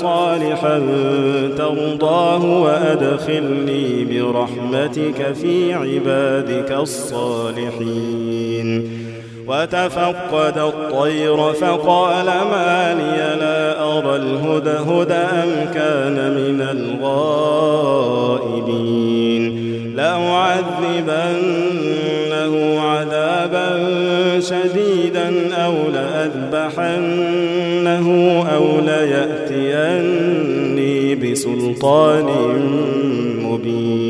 صالحا ترضاه وأدخلني برحمتك في عبادك الصالحين. وتفقد الطير فقال ما لي لا أرى الهدهد أم كان من الغائبين. لأعذبن شديدا أو لأذبحنه أو ليأتيني بسلطان مبين.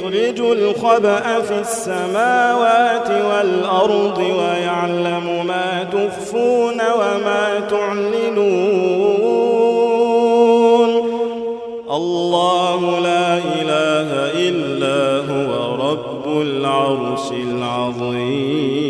يخرج الخبأ في السماوات والأرض ويعلم ما تخفون وما تعلنون. الله لا إله إلا هو رب العرش العظيم.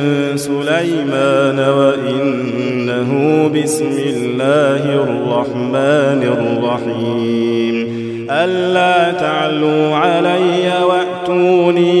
سليمان وإنه بسم الله الرحمن الرحيم. ألا تعلوا علي وأتوني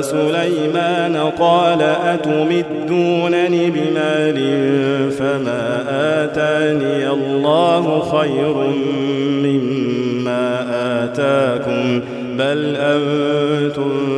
سليمان قال أتمدونني بمال فما آتاني الله خير مما آتاكم بل أنتم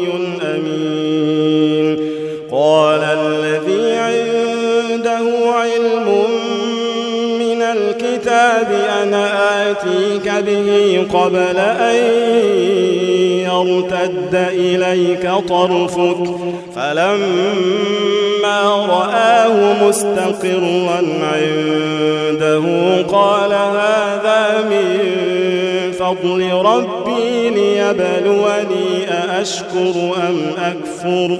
به قبل أن يرتد إليك طرفك. فلما رآه مستقرا عنده قال هذا من فضل ربي ليبلوني أأشكر أم أكفر؟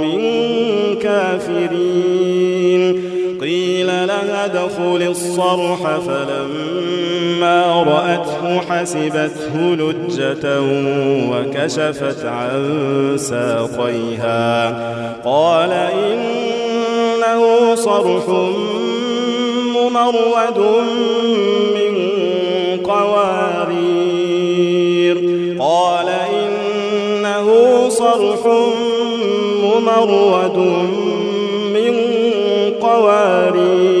ادخل الصرح فلما رأته حسبته لجة وكشفت عن ساقيها. قال إنه صرح ممرد من قوارير. قال إنه صرح ممرد من قوارير.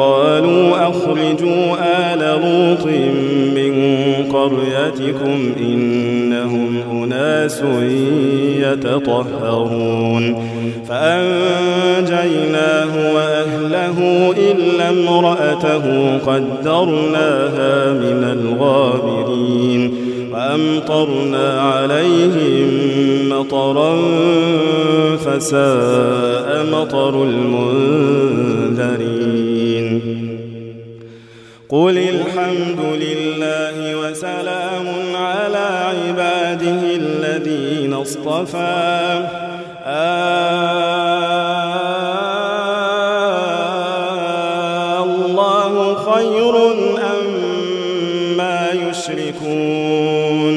قالوا أخرجوا آل لوط من قريتكم إنهم أناس يتطهرون فأنجيناه وأهله إلا امرأته قدرناها من الغابرين وأمطرنا عليهم مطرا فساء مطر المنذرين قل الحمد لله وسلام على عباده الذين اصطفى. آه الله خير أم ما يشركون.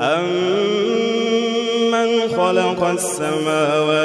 أمن خلق السماوات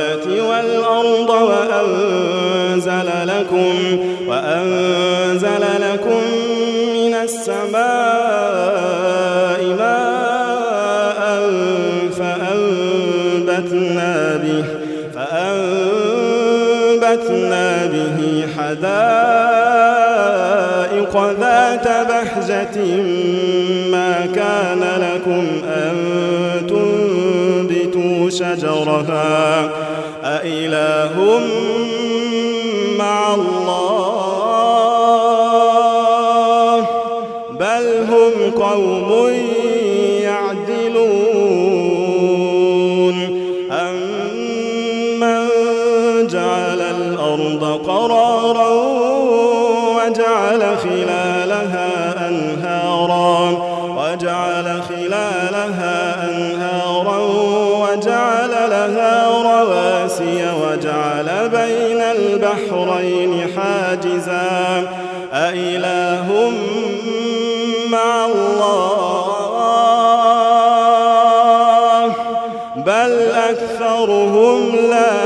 شجرها. جعل بين البحرين حاجزا. أإله مع الله. بل أكثرهم لا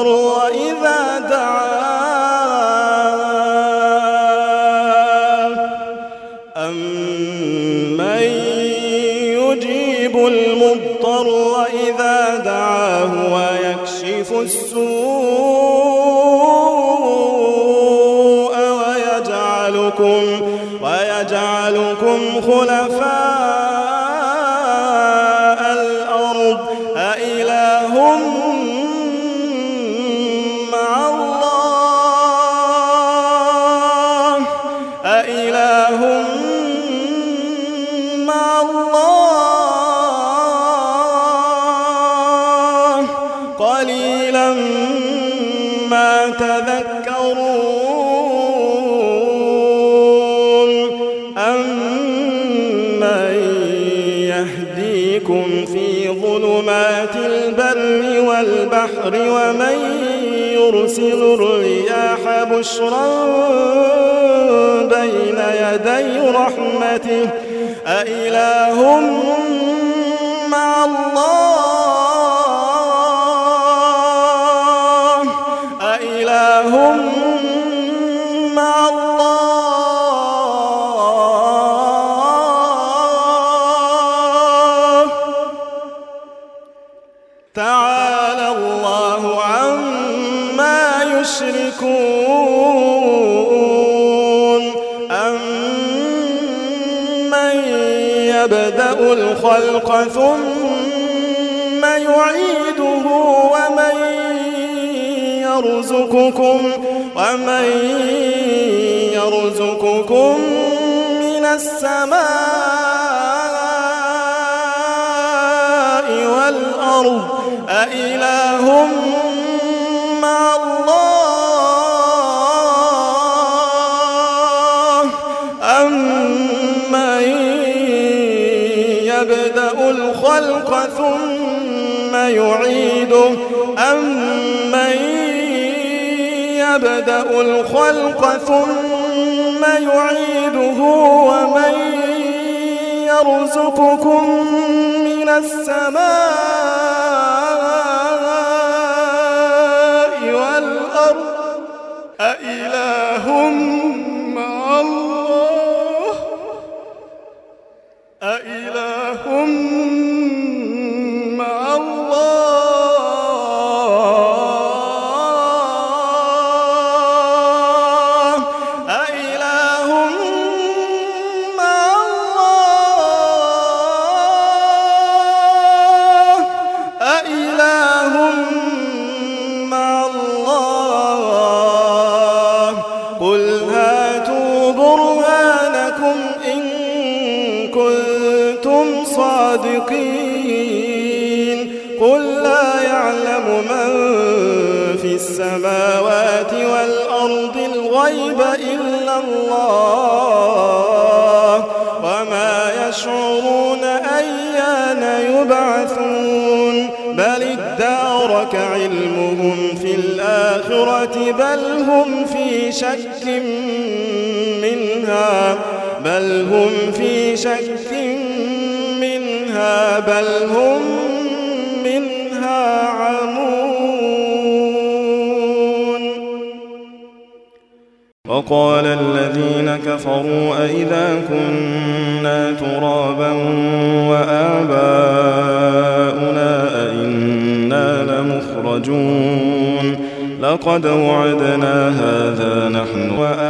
وَالْقَمَرُ وَإِذَا دَعَاهُ. أَمَّن يُجِيبُ الْمُضْطَرَّ إِذَا دَعَاهُ وَيَكْشِفُ السُّوءَ وَيَجْعَلُكُمْ وَيَجْعَلُكُمْ خُلَفَاءَ بشرا بين يدي رحمته. أإله مع الله؟ الخلق ثم يعيده ومن يرزقكم ومن يرزقكم من السماء والأرض. أإله الخلق ثم يعيده ومن يرزقكم من السماء بل هم في شك منها بل هم منها عمون. وقال الذين كفروا أئذا كنا ترابا وآباؤنا أئنا لمخرجون. لقد وعدنا هذا نحن وآباؤنا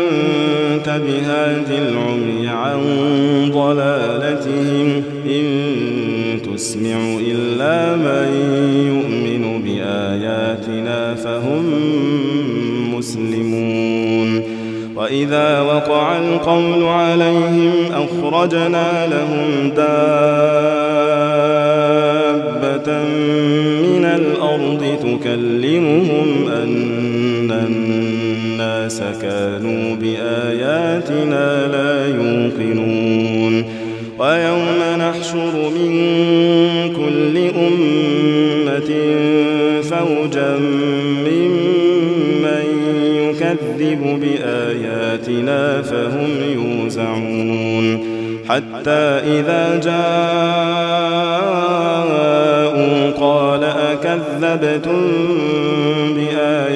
بهاد العمي عن ضلالتهم إن تسمع إلا من يؤمن بآياتنا فهم مسلمون وإذا وقع القول عليهم أخرجنا لهم دابة من الأرض تكلمهم أن كانوا بآياتنا لا يوقنون ويوم نحشر من كل أمة فوجا ممن يكذب بآياتنا فهم يوزعون حتى إذا جاءوا قال أكذبتم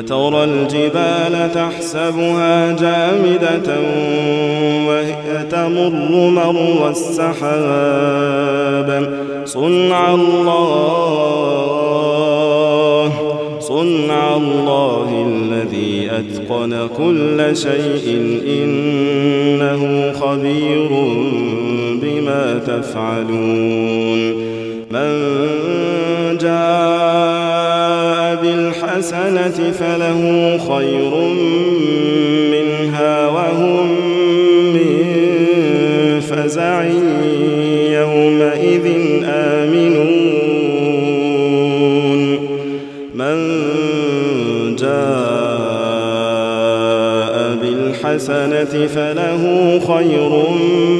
وترى الجبال تحسبها جامدة وهي تمر مر السحاب. صنع الله صنع الله الذي أتقن كل شيء. إنه خبير بما تفعلون. من الحسنة فله خير منها وهم من فزع يومئذ آمنون. من جاء بالحسنة فله خير منها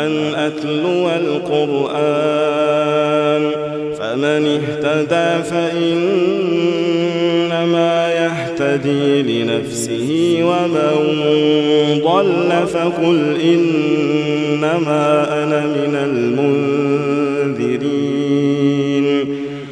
وأن أتلو القرآن فمن اهتدى فإنما يهتدي لنفسه ومن ضل فقل إنما أنا من المنذرين.